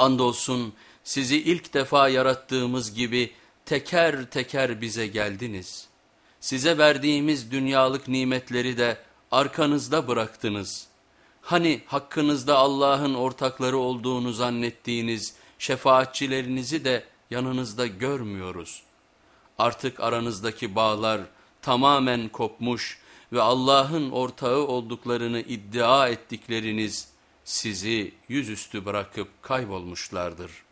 Andolsun sizi ilk defa yarattığımız gibi teker teker bize geldiniz. Size verdiğimiz dünyalık nimetleri de arkanızda bıraktınız. Hani hakkınızda Allah'ın ortakları olduğunu zannettiğiniz şefaatçilerinizi de yanınızda görmüyoruz. Artık aranızdaki bağlar tamamen kopmuş ve Allah'ın ortağı olduklarını iddia ettikleriniz sizi yüzüstü bırakıp kaybolmuşlardır.''